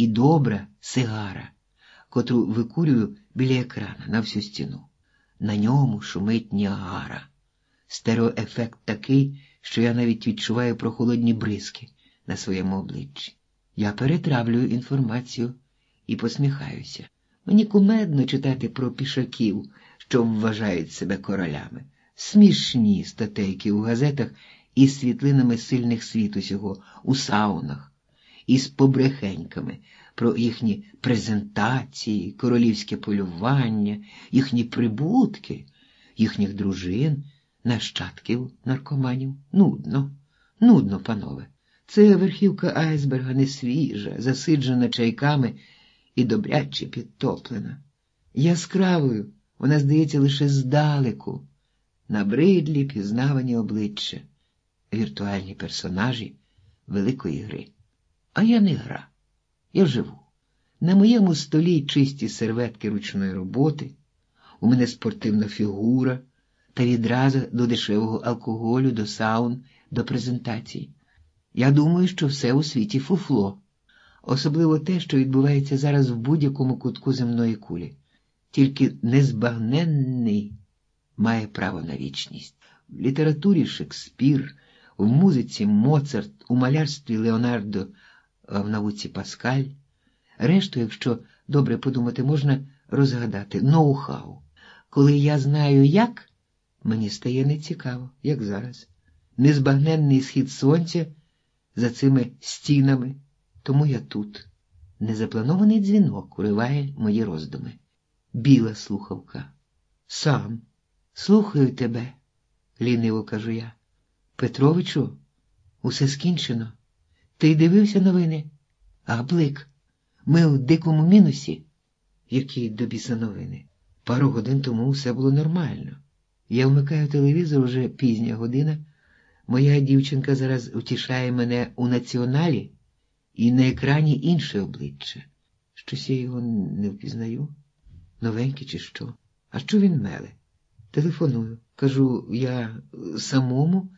і добра сигара, котру викурюю біля екрана на всю стіну. На ньому шумить Ніагара. Стереоефект такий, що я навіть відчуваю прохолодні бризки на своєму обличчі. Я перетравлюю інформацію і посміхаюся. Мені кумедно читати про пішаків, що вважають себе королями. Смішні статейки у газетах із світлинами сильних світ усього, у саунах, із побрехеньками про їхні презентації, королівське полювання, їхні прибутки, їхніх дружин, нащадків наркоманів. Нудно, нудно, панове. Це верхівка айсберга не свіжа, засиджена чайками і добряче підтоплена. Яскравою вона здається лише здалеку, набридлі пізнавані обличчя, віртуальні персонажі великої гри. А я не гра, я живу. На моєму столі чисті серветки ручної роботи, у мене спортивна фігура та відразу до дешевого алкоголю, до саун, до презентацій. Я думаю, що все у світі фуфло, особливо те, що відбувається зараз в будь-якому кутку земної кулі, тільки незбагненний має право на вічність. В літературі Шекспір, в музиці Моцарт, у малярстві Леонардо, в науці Паскаль. Решту, якщо добре подумати, можна розгадати ноу-хау. Коли я знаю як, мені стає нецікаво, як зараз. Незбагненний схід сонця за цими стінами, тому я тут. Незапланований дзвінок уриває мої роздуми. Біла слухавка. Сам. Слухаю тебе, ліниво кажу я. Петровичу, усе скінчено. Ти дивився новини? А блик. Ми у дикому мінусі. Які до біса новини? Пару годин тому все було нормально. Я вмикаю телевізор уже пізня година. Моя дівчинка зараз втішає мене у націоналі і на екрані інше обличчя. Щось я його не впізнаю. Новенький чи що? А що він меле? Телефоную. Кажу, я самому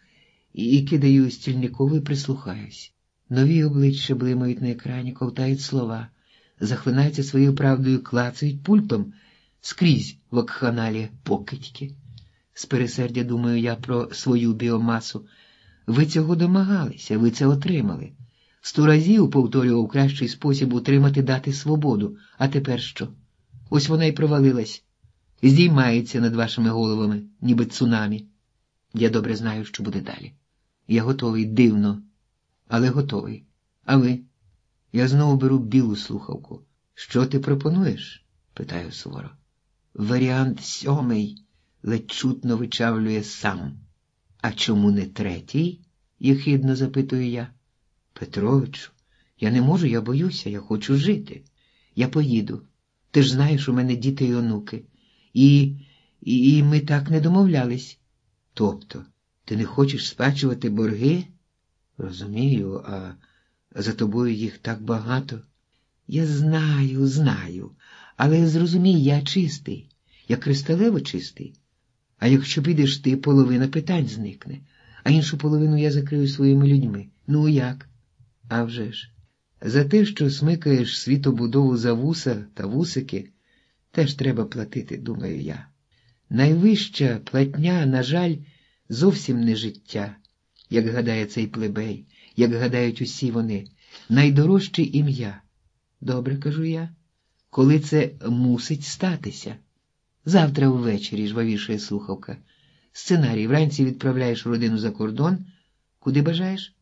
і кидаю стільникову і прислухаюсь. Нові обличчя блимають на екрані, ковтають слова, захлинаються своєю правдою, клацають пультом скрізь в окханалі покидьки. З пересердя думаю я про свою біомасу. Ви цього домагалися, ви це отримали. Сто разів повторював кращий спосіб утримати дати свободу. А тепер що? Ось вона й провалилась. Здіймається над вашими головами, ніби цунамі. Я добре знаю, що буде далі. Я готовий дивно, але готовий. А ви? Я знову беру білу слухавку. Що ти пропонуєш? питаю суворо. Варіант сьомий ледь чутно вичавлює сам. А чому не третій? єхидно запитую я. Петровичу, я не можу, я боюся, я хочу жити. Я поїду. Ти ж знаєш, у мене діти й онуки. І, і, і ми так не домовлялись. Тобто, ти не хочеш сплачувати борги? Розумію, а за тобою їх так багато. Я знаю, знаю, але зрозумій, я чистий, я кристалево чистий. А якщо підеш ти, половина питань зникне, а іншу половину я закрию своїми людьми. Ну як? А вже ж. За те, що смикаєш світобудову за вуса та вусики, теж треба платити, думаю я. Найвища платня, на жаль, зовсім не життя, як гадає цей плебей, як гадають усі вони, найдорожче ім'я. Добре, кажу я, коли це мусить статися. Завтра ввечері жвавішає слухавка. Сценарій вранці відправляєш родину за кордон. Куди бажаєш?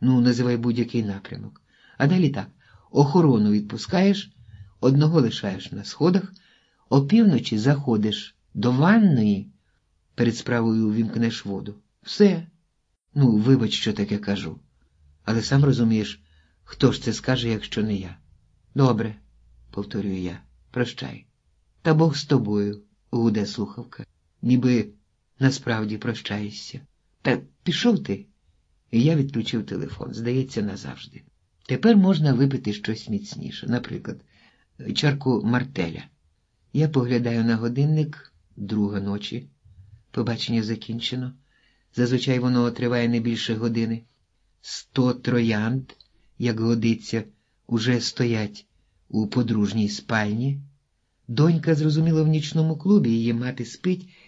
Ну, називай будь-який напрямок. А далі так: охорону відпускаєш, одного лишаєш на сходах, опівночі заходиш до ванної, перед справою вімкнеш воду. Все. Ну, вибач, що таке кажу. Але сам розумієш, хто ж це скаже, якщо не я. Добре, повторюю я, прощай. Та Бог з тобою, гуде слухавка, ніби насправді прощаєшся. Та пішов ти. І я відключив телефон, здається, назавжди. Тепер можна випити щось міцніше, наприклад, чарку мартеля. Я поглядаю на годинник друга ночі. Побачення закінчено. Зазвичай воно триває не більше години. Сто троянд, як годиться, уже стоять у подружній спальні. Донька, зрозуміло, в нічному клубі її мати спить